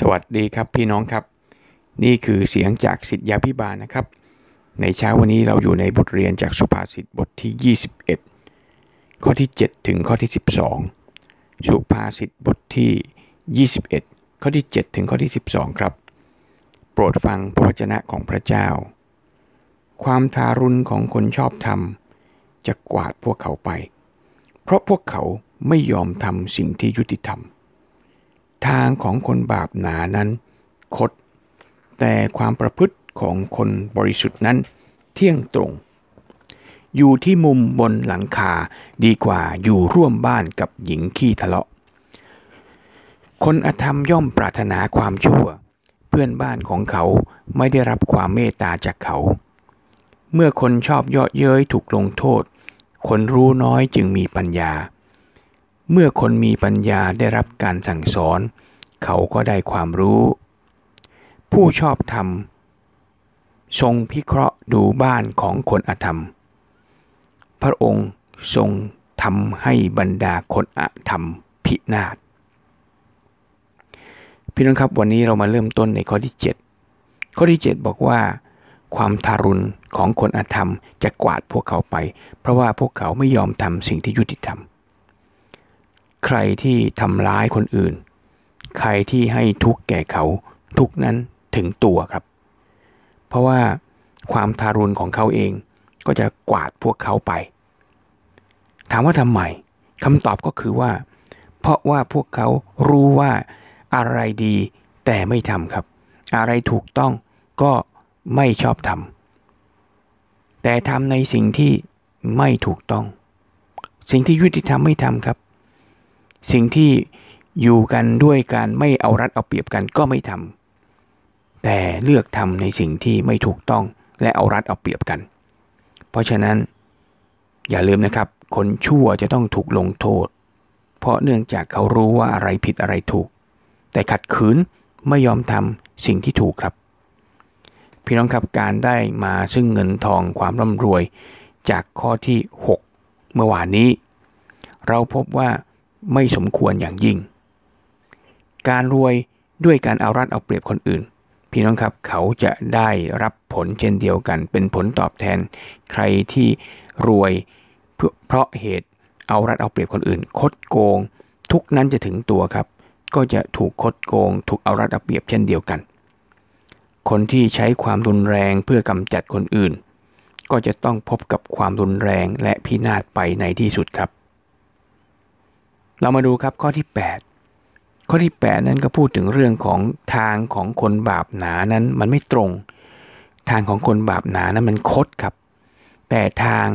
สวัสดีครับพี่น้องครับ นี่คือเสียงจากสิทธยาพิบาลนะครับ ในเช้าวันนี้เราอยู่ในบทเรียนจากสุภาษิตบทที่ 21 ข้อที่ 7 ถึงข้อที่ 12 สุภาษิตบทที่ 21 ข้อที่ 7 ถึงข้อที่ 12 ครับ โปรดฟังพระวจนะของพระเจ้า ความทารุณของคนชอบธรรม จะกวาดพวกเขาไป เพราะพวกเขาไม่ยอมทำสิ่งที่ยุติธรรม ทางของคนบาปหนานั้นคด แต่ความประพฤติของคนบริสุทธิ์นั้นเที่ยงตรง อยู่ที่มุมบนหลังคาดีกว่าอยู่ร่วมบ้านกับหญิงขี้ทะเลาะ คนอธรรมย่อมปรารถนาความชั่ว เพื่อนบ้านของเขาไม่ได้รับความเมตตาจากเขา เมื่อคนชอบเยาะเย้ยถูกลงโทษ คนรู้น้อยจึงมีปัญญา เมื่อคนมีปัญญาได้รับการสั่งสอน เขาก็ได้ความรู้ ผู้ชอบธรรม ทรงพิเคราะห์ดูบ้านของคนอธรรม พระองค์ทรงทำให้บรรดาคนอธรรมพินาศพี่น้องครับวันนี้เรามาเริ่มต้นในข้อที่ 7 ข้อที่ 7 บอกว่า ความทารุณของคนอธรรมจะกวาดพวกเขาไป เพราะว่าพวกเขาไม่ยอมทำสิ่งที่ยุติธรรม ใครที่ทำร้ายคนอื่น ใครที่ให้ทุกข์แก่เขา ทุกนั้นถึงตัวครับ เพราะว่าความทารุณของเขาเองก็จะกวาดพวกเขาไป ถามว่าทำไมคำตอบก็คือว่า เพราะว่าพวกเขารู้ว่าอะไรดีแต่ไม่ทำครับ อะไรถูกต้องก็ไม่ชอบทำแต่ทำในสิ่งที่ไม่ถูกต้อง สิ่งที่ยุติธรรมไม่ทำครับ สิ่งที่อยู่กันด้วยการไม่เอารัดเอาเปรียบกันก็ไม่ทำแต่เลือกทำในสิ่งที่ไม่ถูกต้องและเอารัดเอาเปรียบกัน เพราะฉะนั้นอย่าลืมนะครับ คนชั่วจะต้องถูกลงโทษ เพราะเนื่องจากเขารู้ว่าอะไรผิดอะไรถูก แต่ขัดขืนไม่ยอมทำสิ่งที่ถูกครับ พี่น้องครับการได้มาซึ่งเงินทองความร่ำรวยจากข้อที่ 6 เมื่อวานนี้ เราพบว่า ไม่สมควรอย่างยิ่ง การรวยด้วยการเอารัดเอาเปรียบคนอื่น พี่น้องครับเขาจะได้รับผลเช่นเดียวกัน เป็นผลตอบแทน ใครที่รวยเพราะเหตุเอารัดเอาเปรียบคนอื่น คดโกง ทุกนั้นจะถึงตัวครับ ก็จะถูกคดโกง ถูกเอารัดเอาเปรียบเช่นเดียวกัน คนที่ใช้ความรุนแรงเพื่อกำจัดคนอื่น ก็จะต้องพบกับความรุนแรงและพินาศไปในที่สุดครับ เรามาดูครับข้อที่ 8 ข้อที่ 8 นั้นก็พูดถึงเรื่องของทางของคนบาปหนานั้นมันไม่ตรง ทางของคนบาปหนานั้นมันคดครับ แต่ทาง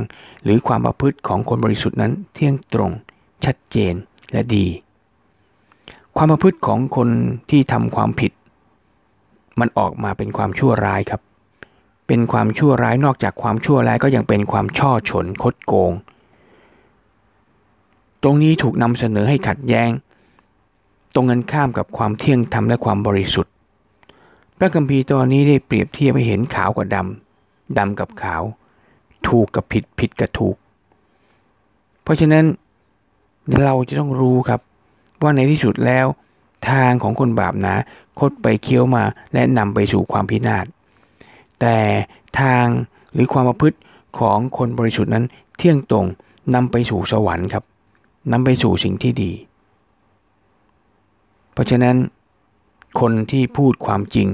หรือความประพฤติของคนบริสุทธิ์นั้นเที่ยงตรง ชัดเจนและดี ความประพฤติของคนที่ทำความผิด มันออกมาเป็นความชั่วร้ายครับ เป็นความชั่วร้ายนอกจากความชั่วร้ายก็ยังเป็นความช่อฉนคดโกง ตรงนี้ถูกนำเสนอให้ขัดแย้ง ตรงกันข้ามกับความเที่ยงธรรมและความบริสุทธิ์ พระคัมภีร์ตัวนี้ได้เปรียบเทียบให้เห็นขาวกับดำดำกับขาว ถูกกับผิดผิดกับถูก เพราะฉะนั้นเราจะต้องรู้ครับ ว่าในที่สุดแล้วทางของคนบาปนะ คดไปเคี้ยวมาและนำไปสู่ความพินาศ แต่ทางหรือความประพฤติของคนบริสุทธิ์นั้นเที่ยงตรงนำไปสู่สวรรค์ครับ นำไปสู่สิ่งที่ดี เพราะฉะนั้น คนที่พูดความจริง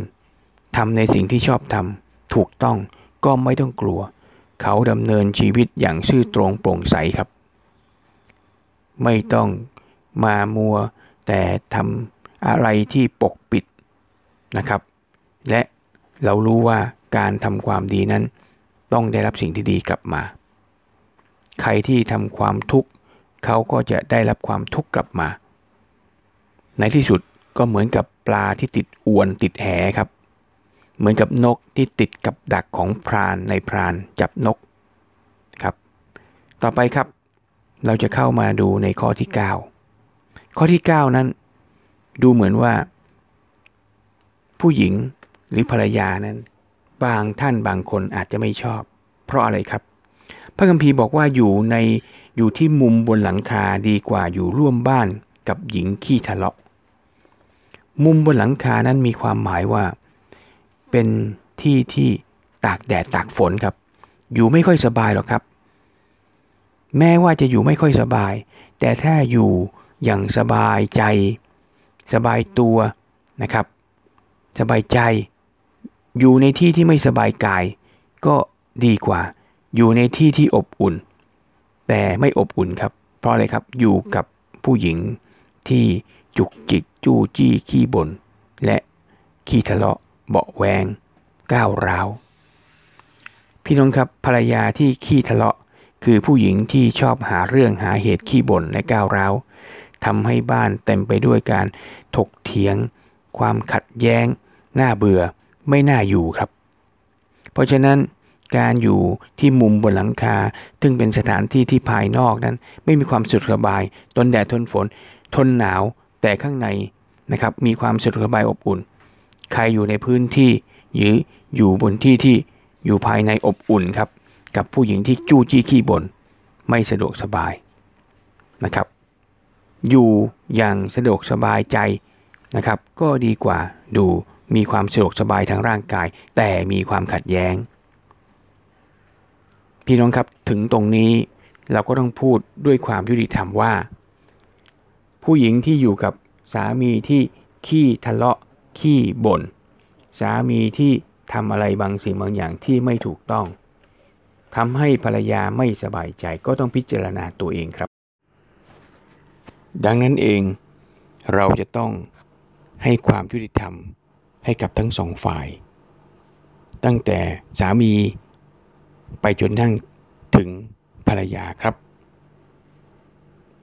ทำในสิ่งที่ชอบทำถูกต้องก็ไม่ต้องกลัว เขาดำเนินชีวิตอย่างซื่อตรงโปร่งใสครับ ไม่ต้องมามัวแต่ทำอะไรที่ปกปิดนะครับ และเรารู้ว่าการทำความดีนั้น ต้องได้รับสิ่งที่ดีกลับมา ใครที่ทำความทุกข์ เขาก็จะได้รับความทุกข์กลับมา ในที่สุดก็เหมือนกับปลาที่ติดอวนติดแหครับ เหมือนกับนกที่ติดกับดักของพรานในพรานจับนกครับ ต่อไปครับ เราจะเข้ามาดูในข้อที่ 9 ข้อที่ 9 นั้น ดูเหมือนว่า ผู้หญิงหรือภรรยานั้น บางท่านบางคนอาจจะไม่ชอบ เพราะอะไรครับ พระคัมภีร์บอกว่าอยู่ในอยู่ที่มุมบนหลังคาดีกว่าอยู่ร่วมบ้านกับหญิงขี้ทะเลาะ มุมบนหลังคานั้นมีความหมายว่า เป็นที่ที่ตากแดดตากฝนครับ อยู่ไม่ค่อยสบายหรอกครับ แม้ว่าจะอยู่ไม่ค่อยสบาย แต่ถ้าอยู่อย่างสบายใจ สบายตัวนะครับ สบายใจ อยู่ในที่ที่ไม่สบายกาย ก็ดีกว่า อยู่ในที่ที่อบอุ่น แต่ไม่อบอุ่นครับ เพราะอะไรครับอยู่กับผู้หญิงที่จุกจิกจู้จี้ขี้บน่นและขี้ทะเลาะเบาแวง ก้าวร้าว พี่น้องครับภรรยาที่ขี้ทะเลาะคือผู้หญิงที่ชอบหาเรื่องหาเหตุขี้บ่นและก้าวร้าวทำให้บ้านเต็มไปด้วยการถกเถียง ความขัดแย้ง น่าเบื่อไม่น่าอยู่ครับ เพราะฉะนั้น การอยู่ที่มุมบนหลังคา ซึ่งเป็นสถานที่ที่ภายนอกนั้น ไม่มีความสุขสบาย ทนแดดทนฝน ทนหนาว แต่ข้างในนะครับมีความสะดสบายอบอุ่น ใครอยู่ในพื้นที่หรืออยู่บนที่ที่อยู่ภายในอบอุ่นครับกับผู้หญิงที่จู้จี้ขี้บน่นไม่สะดวกสบายนะครับ อยู่อย่างสะดวกสบายใจนะครับ ก็ดีกว่าดูมีความสะดวกสบายทางร่างกาย แต่มีความขัดแย้ง พี่น้องครับถึงตรงนี้เราก็ต้องพูดด้วยความยุติธรรมว่า ผู้หญิงที่อยู่กับสามีที่ขี้ทะเลาะขี้บน่นสามีที่ทำอะไรบางสิ่งบางอย่างที่ไม่ถูกต้องทำให้ภรรยาไม่สบายใจก็ต้องพิจารณาตัวเองครับ ดังนั้นเองเราจะต้องให้ความยุติธรรมให้กับทั้งสองฝ่าย ตั้งแต่สามี ไปจนทั้งถึงภรรยาครับ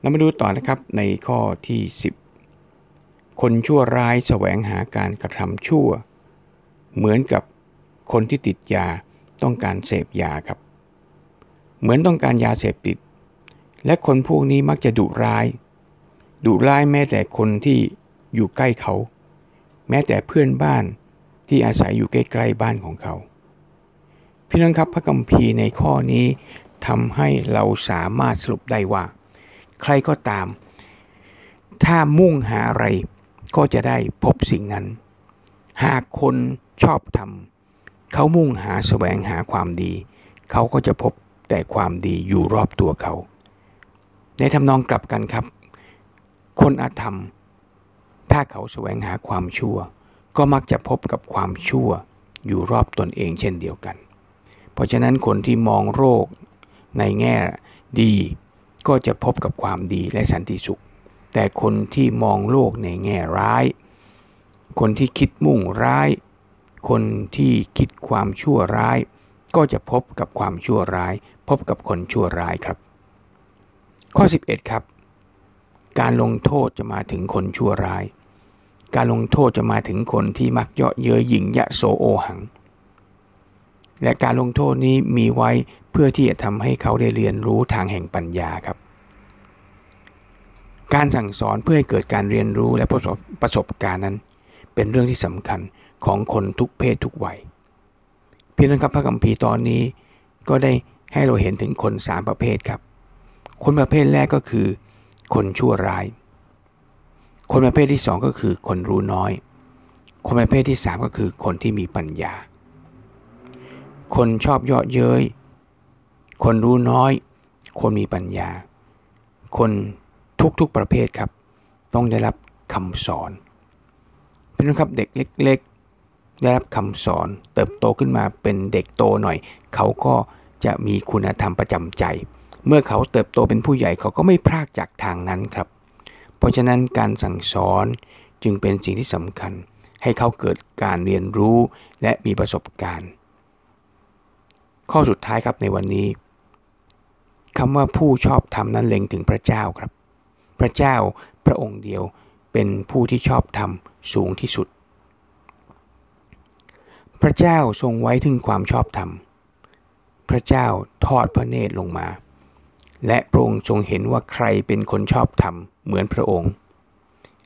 เรามาดูต่อนะครับในข้อที่ 10 คนชั่วร้ายแสวงหาการกระทำชั่ว เหมือนกับคนที่ติดยาต้องการเสพยาครับ เหมือนต้องการยาเสพติด และคนพวกนี้มักจะดุร้าย ดุร้ายแม้แต่คนที่อยู่ใกล้เขา แม้แต่เพื่อนบ้านที่อาศัยอยู่ใกล้ๆบ้านของเขา พี่น้องครับพระกัมภีร์ในข้อนี้ทำให้เราสามารถสรุปได้ว่า ใครก็ตาม ถ้ามุ่งหาอะไรก็จะได้พบสิ่งนั้น หากคนชอบทำเขามุ่งหาแสวงหาความดี เขาก็จะพบแต่ความดีอยู่รอบตัวเขา ในทำนองกลับกันครับ คนอาธรรม ถ้าเขาแสวงหาความชั่ว ก็มักจะพบกับความชั่วอยู่รอบตนเองเช่นเดียวกัน เพราะฉะนั้นคนที่มองโรคในแง่ดีก็จะพบกับความดีและสันติสุข แต่คนที่มองโลกในแง่ร้าย คนที่คิดมุ่งร้าย คนที่คิดความชั่วร้าย ก็จะพบกับความชั่วร้าย พบกับคนชั่วร้ายครับ ข้อ 11 ครับ การลงโทษจะมาถึงคนชั่วร้าย การลงโทษจะมาถึงคนที่มักเยาะเย้ยหยิ่งยะโสโอหัง และการลงโทษนี้มีไว้เพื่อที่จะทำให้เขาได้เรียนรู้ทางแห่งปัญญาครับ การสั่งสอนเพื่อให้เกิดการเรียนรู้และประสบประสบการณ์นั้น เป็นเรื่องที่สำคัญของคนทุกเพศทุกวัยเพี่น้องครับพระคัมภีร์ตอนนี้ก็ได้ให้เราเห็นถึงคนสามประเภทครับ คนประเภทแรกก็คือ คนชั่วร้าย คนประเภทที่สองก็คือคนรู้น้อย คนประเภทที่สามก็คือคนที่มีปัญญา คนชอบเยาะเย้ย คนรู้น้อย คนมีปัญญา คนทุกๆประเภทครับ ต้องได้รับคำสอนเป็นครับเด็กเล็กๆ ได้รับคำสอน เติบโตขึ้นมาเป็นเด็กโตหน่อย เขาก็จะมีคุณธรรมประจำใจ เมื่อเขาเติบโตเป็นผู้ใหญ่เขาก็ไม่พลากจากทางนั้นครับ เพราะฉะนั้นการสั่งสอนจึงเป็นสิ่งที่สำคัญ ให้เขาเกิดการเรียนรู้และมีประสบการณ์ ข้อสุดท้ายครับในวันนี้คำว่าผู้ชอบธรรมนั้นเล็งถึงพระเจ้าครับ พระเจ้าพระองค์เดียวเป็นผู้ที่ชอบธรรมสูงที่สุด พระเจ้าทรงไว้ถึงความชอบธรรม พระเจ้าทอดพระเนตรลงมา และพระองค์ทรงเห็นว่าใครเป็นคนชอบธรรมเหมือนพระองค์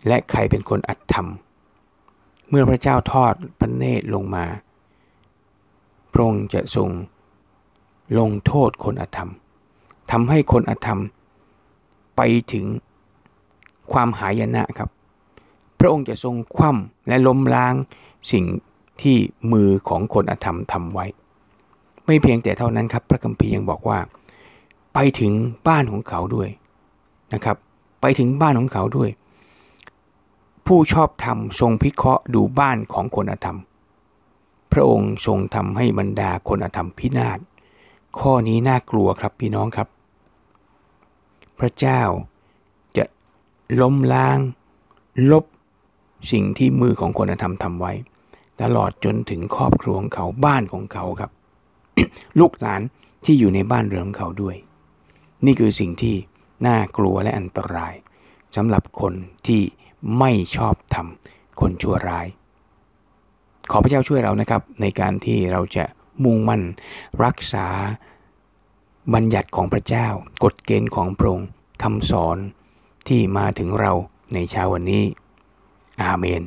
และใครเป็นคนอัตธรรม เมื่อพระเจ้าทอดพระเนตรลงมา พระองค์จะทรง ลงโทษคนอธรรมทำให้คนอธรรมไปถึงความหายนะครับ พระองค์จะทรงคว่ำและล้มล้างสิ่งที่มือของคนอธรรมทำไว้ ไม่เพียงแต่เท่านั้นครับ พระคัมภีร์ยังบอกว่า ไปถึงบ้านของเขาด้วยนะครับ ไปถึงบ้านของเขาด้วย ผู้ชอบธรรมทรงพิเคราะห์ดูบ้านของคนอธรรม พระองค์ทรงทำให้บรรดาคนอธรรมพินาศ ข้อนี้น่ากลัวครับพี่น้องครับ พระเจ้าจะล้มล้าง ลบสิ่งที่มือของคนธรรมทำไว้ ตลอดจนถึงครอบครัวของเขาบ้านของเขาครับ ลูกหลานที่อยู่ในบ้านเรือนของเขาด้วย นี่คือสิ่งที่น่ากลัวและอันตรายสำหรับคนที่ไม่ชอบทำคนชั่วร้าย ขอพระเจ้าช่วยเรานะครับ ในการที่เราจะ มุ่งมั่นรักษาบัญญัติของพระเจ้า กฎเกณฑ์ของพระองค์คำสอนที่มาถึงเราในเช้าวันนี้ อาเมน